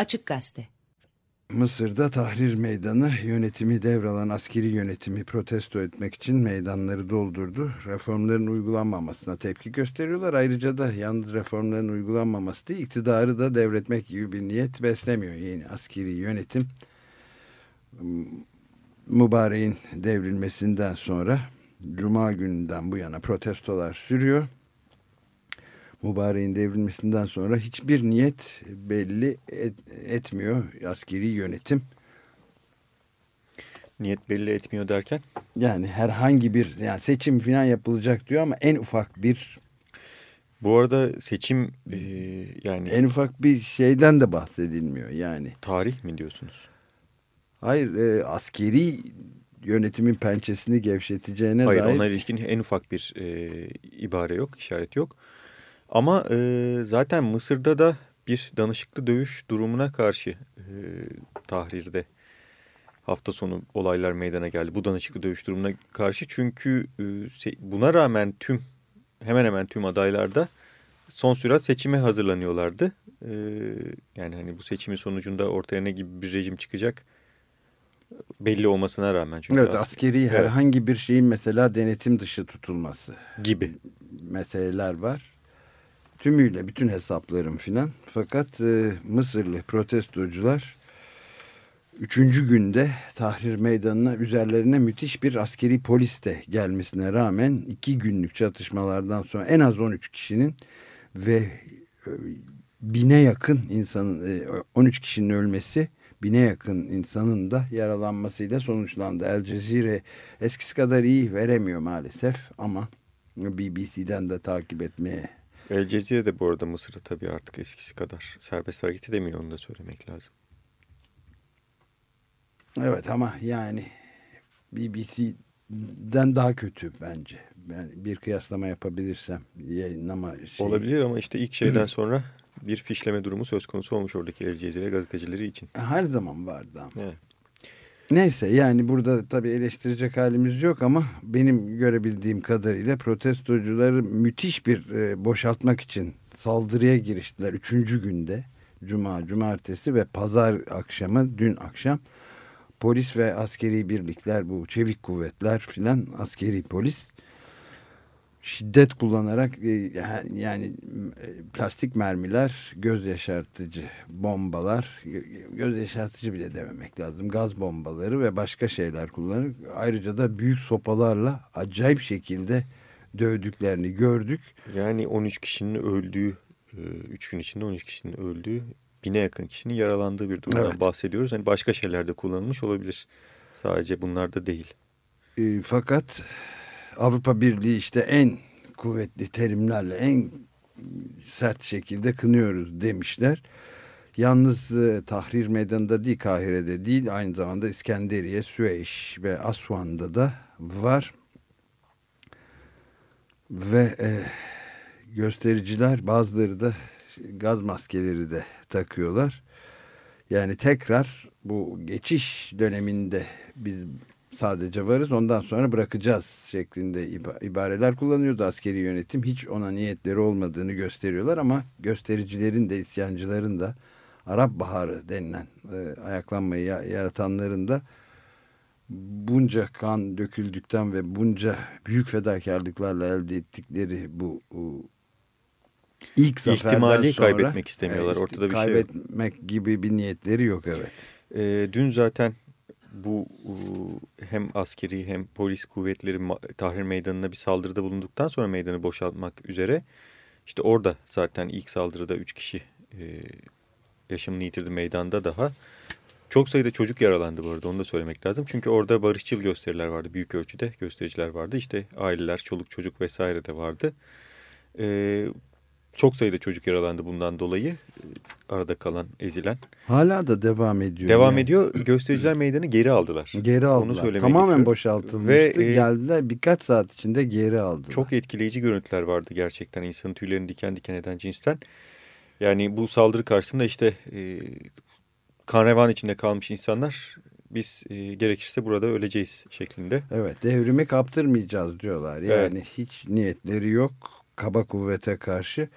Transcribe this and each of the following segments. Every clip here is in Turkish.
Açık Gazete Mısır'da Tahrir Meydanı yönetimi devralan askeri yönetimi protesto etmek için meydanları doldurdu. Reformların uygulanmamasına tepki gösteriyorlar. Ayrıca da yalnız reformların uygulanmaması değil, iktidarı da devretmek gibi bir niyet beslemiyor. Yeni askeri yönetim mübareğin devrilmesinden sonra Cuma gününden bu yana protestolar sürüyor. Mübareğin devrilmesinden sonra hiçbir niyet belli et, etmiyor askeri yönetim. Niyet belli etmiyor derken? Yani herhangi bir yani seçim falan yapılacak diyor ama en ufak bir bu arada seçim e, yani en ufak bir şeyden de bahsedilmiyor yani. Tarih mi diyorsunuz? Hayır e, askeri yönetimin pençesini gevşeteceğine Hayır, dair. Hayır ona ilişkin en ufak bir e, ibare yok, işaret yok. Ama e, zaten Mısır'da da bir danışıklı dövüş durumuna karşı e, tahrirde hafta sonu olaylar meydana geldi. Bu danışıklı dövüş durumuna karşı çünkü e, buna rağmen tüm hemen hemen tüm adaylarda son sürat seçime hazırlanıyorlardı. E, yani hani bu seçimin sonucunda ortaya ne gibi bir rejim çıkacak belli olmasına rağmen. Çünkü evet askeri evet. herhangi bir şeyin mesela denetim dışı tutulması gibi meseleler var. Tümüyle bütün hesaplarım filan. Fakat e, Mısırlı protestocular üçüncü günde Tahrir Meydanı'na üzerlerine müthiş bir askeri polis de gelmesine rağmen iki günlük çatışmalardan sonra en az 13 kişinin ve e, bine yakın insanın e, 13 kişinin ölmesi bine yakın insanın da yaralanmasıyla sonuçlandı. El Cezire eskisi kadar iyi veremiyor maalesef ama BBC'den de takip etmeye. El Cezire de bu arada Mısır'da tabii artık eskisi kadar serbest hareket edemiyor onu da söylemek lazım. Evet ama yani BBC'den daha kötü bence. Yani bir kıyaslama yapabilirsem yayınlama şey... Olabilir ama işte ilk şeyden sonra bir fişleme durumu söz konusu olmuş oradaki El Cezire gazetecileri için. Her zaman vardı ama. Evet. Neyse yani burada tabii eleştirecek halimiz yok ama benim görebildiğim kadarıyla protestocuları müthiş bir e, boşaltmak için saldırıya giriştiler. Üçüncü günde cuma, cumartesi ve pazar akşamı dün akşam polis ve askeri birlikler bu çevik kuvvetler filan askeri polis şiddet kullanarak e, yani e, plastik mermiler, göz yaşartıcı bombalar, göz yaşartıcı bile dememek lazım. Gaz bombaları ve başka şeyler kullanır. Ayrıca da büyük sopalarla acayip şekilde dövdüklerini gördük. Yani 13 kişinin öldüğü, 3 e, gün içinde 13 kişinin öldüğü, bine yakın kişinin yaralandığı bir durumdan evet. bahsediyoruz. Hani başka şeylerde kullanılmış olabilir. Sadece bunlarda değil. E, fakat Avrupa Birliği işte en kuvvetli terimlerle en sert şekilde kınıyoruz demişler. Yalnız e, Tahrir Meydanı'nda değil Kahire'de değil aynı zamanda İskenderiye, Süveyş ve Aswan'da da var. Ve e, göstericiler bazıları da gaz maskeleri de takıyorlar. Yani tekrar bu geçiş döneminde biz sadece varız ondan sonra bırakacağız şeklinde ibareler kullanıyordu askeri yönetim. Hiç ona niyetleri olmadığını gösteriyorlar ama göstericilerin de isyancıların da Arap Baharı denilen e, ayaklanmayı yaratanların da bunca kan döküldükten ve bunca büyük fedakarlıklarla elde ettikleri bu ilk zaferden İhtimali sonra kaybetmek istemiyorlar. E, Ortada bir kaybetmek şey Kaybetmek gibi bir niyetleri yok evet. E, dün zaten bu hem askeri hem polis kuvvetleri Tahrir Meydanı'na bir saldırıda bulunduktan sonra meydanı boşaltmak üzere işte orada zaten ilk saldırıda 3 kişi e, yaşamını yitirdi meydanda daha. Çok sayıda çocuk yaralandı bu arada onu da söylemek lazım. Çünkü orada barışçıl gösteriler vardı büyük ölçüde göstericiler vardı. İşte aileler, çoluk çocuk vesaire de vardı. E, çok sayıda çocuk yaralandı bundan dolayı. Arada kalan, ezilen. Hala da devam ediyor. Devam yani. ediyor. Göstericiler meydanı geri aldılar. Geri aldılar. Onu Tamamen istiyorum. boşaltılmıştı. Ve, e, Geldiler birkaç saat içinde geri aldılar. Çok etkileyici görüntüler vardı gerçekten. insanın tüylerini diken diken eden cinsten. Yani bu saldırı karşısında işte e, kan revan içinde kalmış insanlar biz e, gerekirse burada öleceğiz şeklinde. Evet devrimi kaptırmayacağız diyorlar. Yani evet. hiç niyetleri yok kaba kuvvete karşı.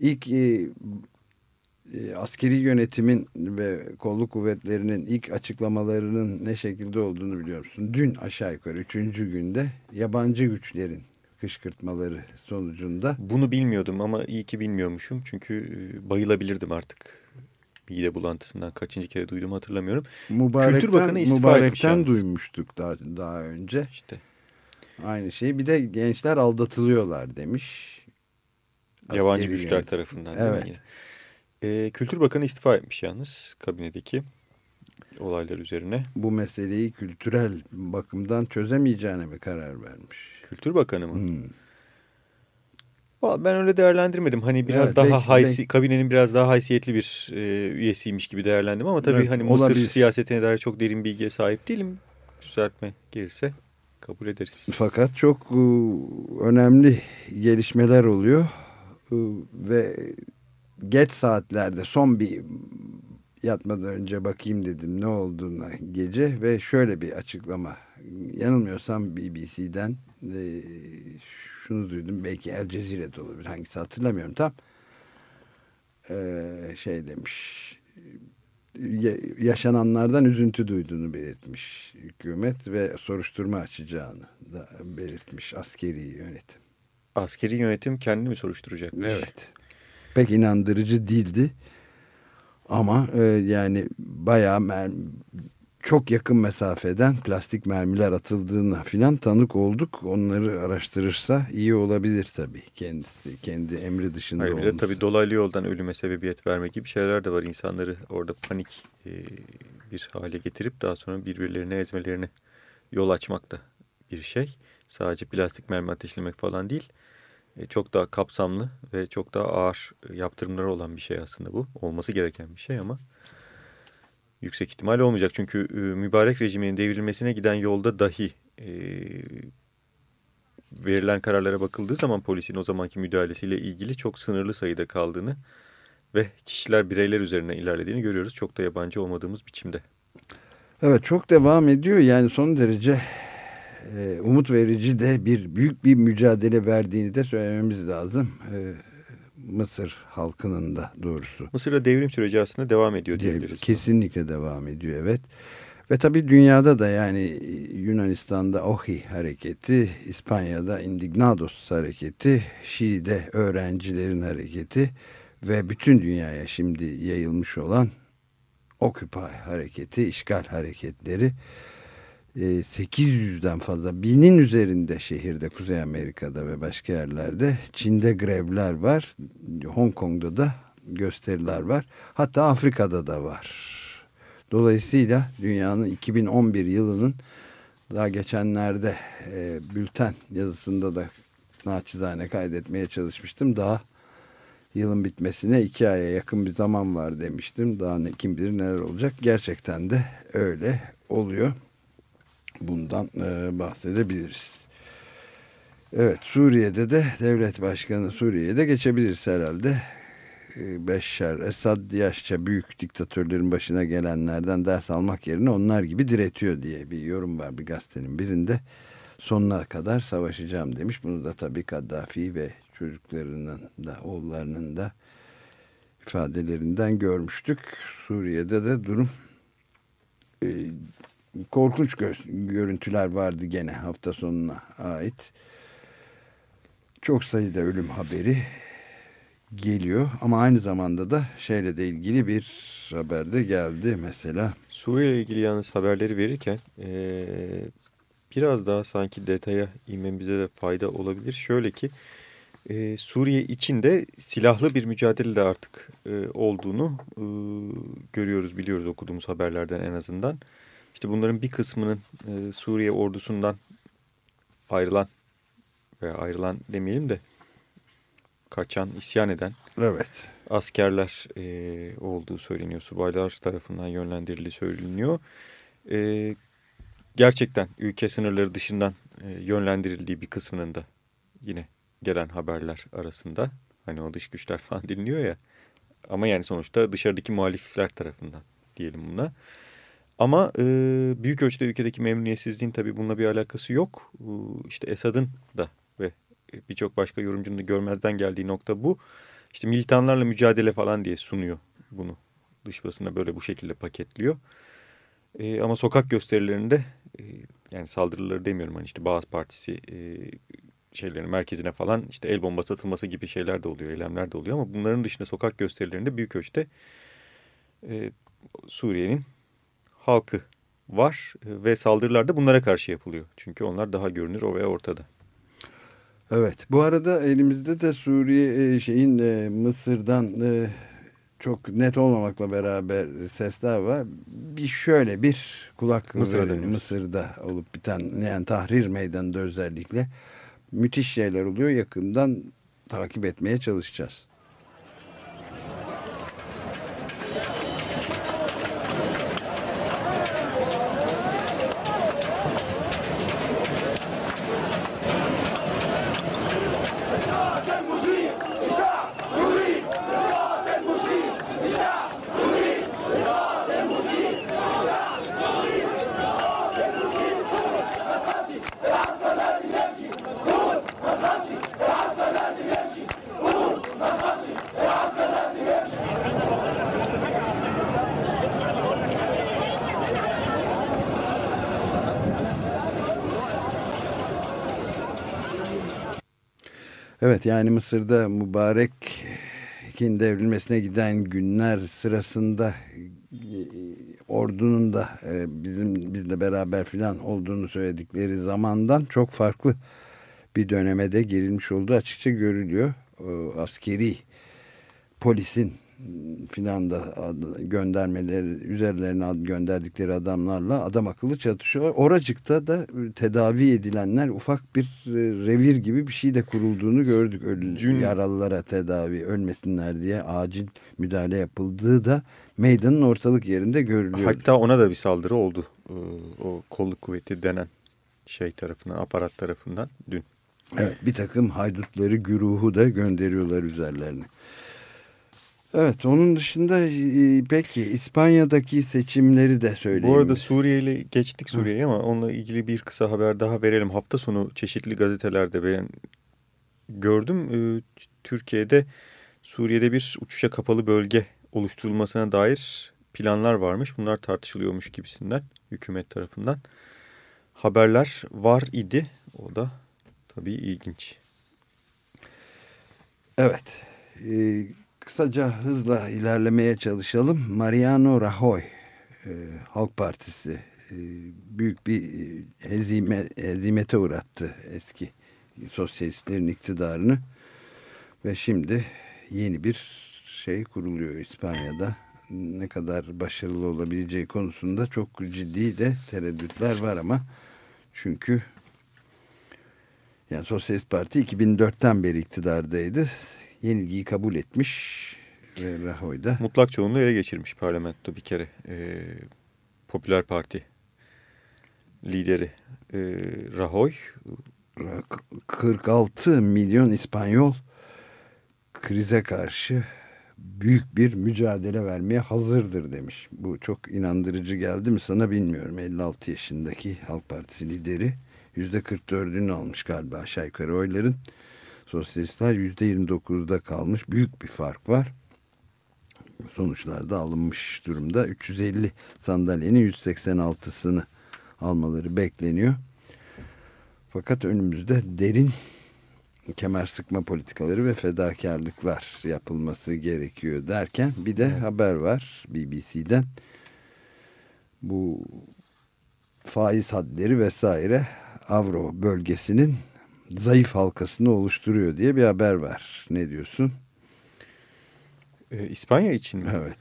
İlk e, askeri yönetimin ve kolluk kuvvetlerinin ilk açıklamalarının ne şekilde olduğunu biliyor musun? Dün aşağı yukarı üçüncü günde yabancı güçlerin kışkırtmaları sonucunda. Bunu bilmiyordum ama iyi ki bilmiyormuşum. Çünkü e, bayılabilirdim artık. Mide bulantısından kaçıncı kere duydum hatırlamıyorum. Mübarekten, Kültür Bakanı istifa mübarekten duymuştuk daha, daha önce. İşte. Aynı şeyi. Bir de gençler aldatılıyorlar demiş. Yabancı güçler yönetim. tarafından evet. değil mi? E, Kültür Bakanı istifa etmiş yalnız kabinedeki olaylar üzerine. Bu meseleyi kültürel bakımdan çözemeyeceğine mi karar vermiş? Kültür Bakanı mı? Hmm. Ben öyle değerlendirmedim. Hani biraz evet, daha belki, haysi, belki. kabinenin biraz daha haysiyetli bir e, üyesiymiş gibi değerlendim ama tabii evet, hani Mısır olabilir. siyasetine dair çok derin bilgiye sahip değilim. Düzeltme gelirse kabul ederiz. Fakat çok e, önemli gelişmeler oluyor e, ve geç saatlerde son bir yatmadan önce bakayım dedim ne olduğuna gece ve şöyle bir açıklama yanılmıyorsam BBC'den e, şunu duydum belki El Cezire'de olabilir hangisi hatırlamıyorum tam e, şey demiş yaşananlardan üzüntü duyduğunu belirtmiş hükümet ve soruşturma açacağını da belirtmiş askeri yönetim. Askeri yönetim kendini mi soruşturacakmış? Evet pek inandırıcı değildi. Ama e, yani bayağı çok yakın mesafeden plastik mermiler atıldığına filan tanık olduk. Onları araştırırsa iyi olabilir tabii kendisi. Kendi emri dışında Hayır, olması. Tabii dolaylı yoldan ölüme sebebiyet vermek gibi şeyler de var. İnsanları orada panik e, bir hale getirip daha sonra birbirlerine ezmelerine yol açmak da bir şey. Sadece plastik mermi ateşlemek falan değil. E, çok daha kapsamlı ve çok daha ağır e, yaptırımları olan bir şey aslında bu. Olması gereken bir şey ama yüksek ihtimal olmayacak. Çünkü e, mübarek rejiminin devrilmesine giden yolda dahi verilen kararlara bakıldığı zaman polisin o zamanki müdahalesiyle ilgili çok sınırlı sayıda kaldığını ve kişiler bireyler üzerine ilerlediğini görüyoruz. Çok da yabancı olmadığımız biçimde. Evet çok devam ediyor yani son derece e, umut verici de bir büyük bir mücadele verdiğini de söylememiz lazım. E, Mısır halkının da doğrusu. Mısır'da devrim süreci aslında devam ediyor diyebiliriz. Kesinlikle devam ediyor evet. Ve tabii dünyada da yani Yunanistan'da OHI hareketi, İspanya'da Indignados hareketi, Şili'de öğrencilerin hareketi ve bütün dünyaya şimdi yayılmış olan Occupy hareketi, işgal hareketleri 800'den e, fazla binin üzerinde şehirde Kuzey Amerika'da ve başka yerlerde Çin'de grevler var. Hong Kong'da da gösteriler var. Hatta Afrika'da da var. Dolayısıyla dünyanın 2011 yılının daha geçenlerde e, bülten yazısında da naçizane kaydetmeye çalışmıştım. Daha yılın bitmesine iki aya yakın bir zaman var demiştim. Daha ne, kim bilir neler olacak. Gerçekten de öyle oluyor bundan e, bahsedebiliriz. Evet Suriye'de de devlet başkanı Suriye'de geçebiliriz herhalde. E, Beşşar Esad yaşça büyük diktatörlerin başına gelenlerden ders almak yerine onlar gibi diretiyor diye bir yorum var bir gazetenin birinde. Sonuna kadar savaşacağım demiş. Bunu da tabii Kaddafi ve çocuklarının da oğullarının da ifadelerinden görmüştük. Suriye'de de durum e, korkunç gö görüntüler vardı gene hafta sonuna ait. Çok sayıda ölüm haberi geliyor ama aynı zamanda da şeyle de ilgili bir haber de geldi mesela. Suriye ile ilgili yalnız haberleri verirken ee, biraz daha sanki detaya inmemize de fayda olabilir. Şöyle ki e, Suriye içinde silahlı bir mücadele de artık e, olduğunu e, görüyoruz biliyoruz okuduğumuz haberlerden en azından. İşte bunların bir kısmının e, Suriye ordusundan ayrılan veya ayrılan demeyelim de kaçan, isyan eden evet. askerler e, olduğu söyleniyor. Subaylar tarafından yönlendirildiği söyleniyor. E, gerçekten ülke sınırları dışından e, yönlendirildiği bir kısmının da yine gelen haberler arasında. Hani o dış güçler falan dinliyor ya. Ama yani sonuçta dışarıdaki muhalifler tarafından diyelim buna. Ama e, büyük ölçüde ülkedeki memnuniyetsizliğin tabii bununla bir alakası yok. E, işte Esad'ın da ve birçok başka yorumcunun da görmezden geldiği nokta bu. İşte militanlarla mücadele falan diye sunuyor bunu dış basına böyle bu şekilde paketliyor. E, ama sokak gösterilerinde e, yani saldırıları demiyorum hani işte Bağız Partisi e, şeylerin merkezine falan işte el bombası atılması gibi şeyler de oluyor, eylemler de oluyor ama bunların dışında sokak gösterilerinde büyük ölçüde e, Suriye'nin halkı var e, ve saldırılar da bunlara karşı yapılıyor. Çünkü onlar daha görünür o veya ortada. Evet bu arada elimizde de Suriye e, şeyin e, Mısır'dan çok net olmamakla beraber sesler var. Bir şöyle bir kulak Mısır'da, Mısır'da olup biten yani Tahrir Meydanı'nda özellikle müthiş şeyler oluyor. Yakından takip etmeye çalışacağız. Evet yani Mısır'da mübarekin devrilmesine giden günler sırasında e, ordunun da e, bizim bizle beraber filan olduğunu söyledikleri zamandan çok farklı bir döneme girilmiş olduğu açıkça görülüyor. Askeri polisin filan da göndermeleri üzerlerine gönderdikleri adamlarla adam akıllı çatışıyorlar. Oracıkta da tedavi edilenler ufak bir e, revir gibi bir şey de kurulduğunu gördük. Ölü, Dün... Yaralılara tedavi ölmesinler diye acil müdahale yapıldığı da meydanın ortalık yerinde görülüyor. Hatta ona da bir saldırı oldu. Ee, o kolluk kuvveti denen şey tarafından, aparat tarafından dün. Evet bir takım haydutları güruhu da gönderiyorlar üzerlerine. Evet onun dışında e, peki İspanya'daki seçimleri de söyleyeyim. Bu arada Suriye ile geçtik Suriye'yi ama onunla ilgili bir kısa haber daha verelim. Hafta sonu çeşitli gazetelerde ben gördüm. E, Türkiye'de Suriye'de bir uçuşa kapalı bölge oluşturulmasına dair planlar varmış. Bunlar tartışılıyormuş gibisinden hükümet tarafından. Haberler var idi. O da tabii ilginç. Evet. Ee, kısaca hızla ilerlemeye çalışalım. Mariano Rajoy, e, Halk Partisi e, büyük bir e, hezime, hezimete uğrattı eski sosyalistlerin iktidarını. Ve şimdi yeni bir şey kuruluyor İspanya'da. Ne kadar başarılı olabileceği konusunda çok ciddi de tereddütler var ama çünkü yani Sosyalist Parti 2004'ten beri iktidardaydı yenilgiyi kabul etmiş ve Rajoy da. Mutlak çoğunluğu ele geçirmiş parlamento bir kere. E, Popüler Parti lideri e, Rajoy. 46 milyon İspanyol krize karşı büyük bir mücadele vermeye hazırdır demiş. Bu çok inandırıcı geldi mi sana bilmiyorum. 56 yaşındaki Halk Partisi lideri %44'ünü almış galiba aşağı yukarı oyların. Sosyalistler %29'da kalmış. Büyük bir fark var. Sonuçlar da alınmış durumda. 350 sandalyenin 186'sını almaları bekleniyor. Fakat önümüzde derin kemer sıkma politikaları ve fedakarlıklar yapılması gerekiyor derken bir de evet. haber var BBC'den. Bu faiz hadleri vesaire Avro bölgesinin zayıf halkasını oluşturuyor diye bir haber var. Ne diyorsun? Ee, İspanya için mi? Evet.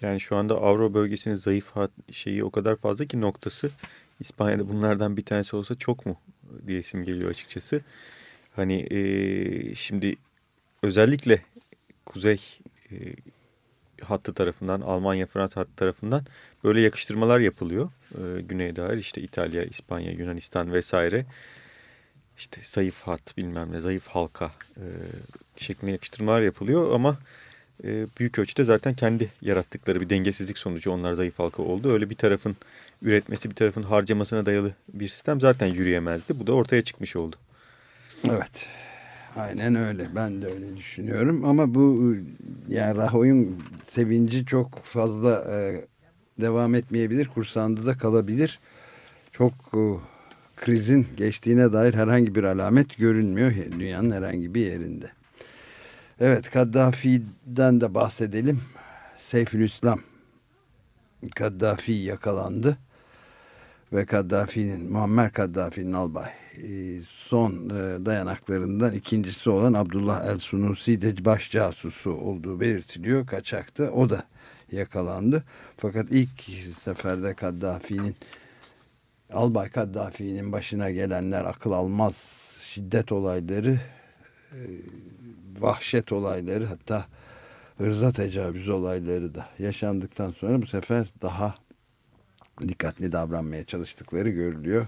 Yani şu anda Avro bölgesinin zayıf şeyi o kadar fazla ki noktası İspanya'da bunlardan bir tanesi olsa çok mu diye isim geliyor açıkçası. Hani e, şimdi özellikle kuzey e, hattı tarafından Almanya Fransa hattı tarafından böyle yakıştırmalar yapılıyor. E, güneye dair işte İtalya, İspanya, Yunanistan vesaire işte zayıf hat bilmem ne zayıf halka e, şeklinde yakıştırmalar yapılıyor ama e, büyük ölçüde zaten kendi yarattıkları bir dengesizlik sonucu onlar zayıf halka oldu. Öyle bir tarafın üretmesi bir tarafın harcamasına dayalı bir sistem zaten yürüyemezdi. Bu da ortaya çıkmış oldu. Evet. aynen öyle. Ben de öyle düşünüyorum. Ama bu yani Rahoy'un sevinci çok fazla e, devam etmeyebilir. Kursağında da kalabilir. Çok e, krizin geçtiğine dair herhangi bir alamet görünmüyor dünyanın herhangi bir yerinde. Evet Kaddafi'den de bahsedelim. Seyfülüslam Kaddafi yakalandı ve Kaddafi'nin Muammer Kaddafi'nin albay e, son e, dayanaklarından ikincisi olan Abdullah El Sunusi de baş casusu olduğu belirtiliyor. Kaçaktı. O da yakalandı. Fakat ilk seferde Kaddafi'nin Albay Kaddafi'nin başına gelenler akıl almaz şiddet olayları e, vahşet olayları hatta hırza tecavüz olayları da yaşandıktan sonra bu sefer daha dikkatli davranmaya çalıştıkları görülüyor.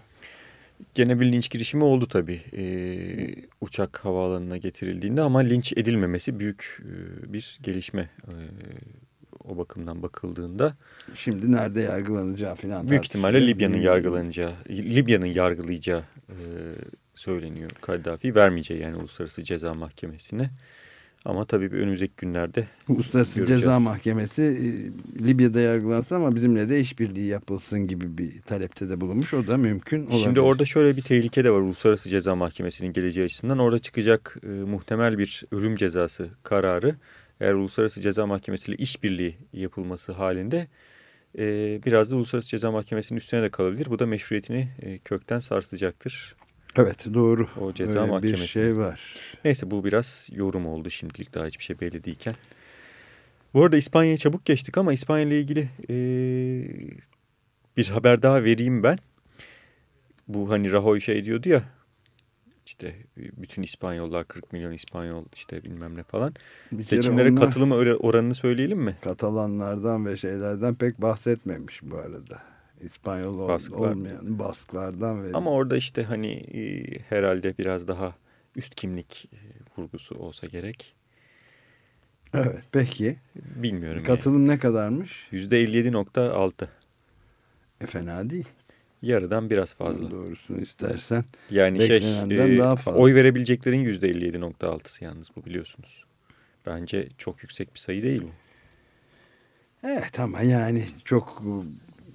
Gene bir linç girişimi oldu tabii ee, uçak havaalanına getirildiğinde ama linç edilmemesi büyük e, bir gelişme e, o bakımdan bakıldığında. Şimdi nerede yargılanacağı falan Büyük ihtimalle Libya'nın yargılanacağı, Libya'nın yargılayacağı e, söyleniyor. Kaddafi vermeyeceği yani Uluslararası Ceza Mahkemesi'ne. Ama tabii önümüzdeki günlerde Uluslararası göreceğiz. Ceza Mahkemesi e, Libya'da yargılansın ama bizimle de işbirliği yapılsın gibi bir talepte de bulunmuş. O da mümkün olabilir. Şimdi orada şöyle bir tehlike de var Uluslararası Ceza Mahkemesi'nin geleceği açısından. Orada çıkacak e, muhtemel bir ölüm cezası kararı eğer Uluslararası Ceza Mahkemesi ile işbirliği yapılması halinde e, biraz da Uluslararası Ceza Mahkemesi'nin üstüne de kalabilir. Bu da meşruiyetini e, kökten sarsacaktır. Evet doğru. O ceza Öyle mahkemesi. bir şey var. Neyse bu biraz yorum oldu şimdilik daha hiçbir şey belli değilken. Bu arada İspanya'ya çabuk geçtik ama İspanya ile ilgili e, bir haber daha vereyim ben. Bu hani Rajoy şey diyordu ya işte bütün İspanyollar 40 milyon İspanyol işte bilmem ne falan. Bir Seçimlere onlar katılım oranını söyleyelim mi? Katalanlardan ve şeylerden pek bahsetmemiş bu arada. İspanyol ol- Basklar. olmayan basklardan ve Ama orada işte hani e, herhalde biraz daha üst kimlik e, vurgusu olsa gerek. evet peki Bilmiyorum katılım ne kadarmış? yani. %57.6. E, fena değil. Yarıdan biraz fazla. Doğrusunu istersen. Yani şey Beklenenden e, daha fazla. oy verebileceklerin %57.6'sı yalnız bu biliyorsunuz. Bence çok yüksek bir sayı değil bu. Evet ama yani çok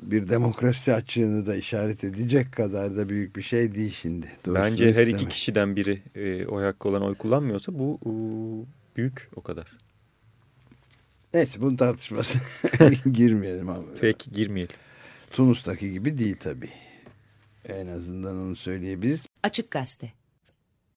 bir demokrasi açığını da işaret edecek kadar da büyük bir şey değil şimdi. Doğrusunu Bence her iki kişiden biri e, oy hakkı olan oy kullanmıyorsa bu e, büyük o kadar. Neyse bunun tartışması girmeyelim ama. Peki girmeyelim. Tunus'taki gibi değil tabii. En azından onu söyleyebiliriz. Açık Gazete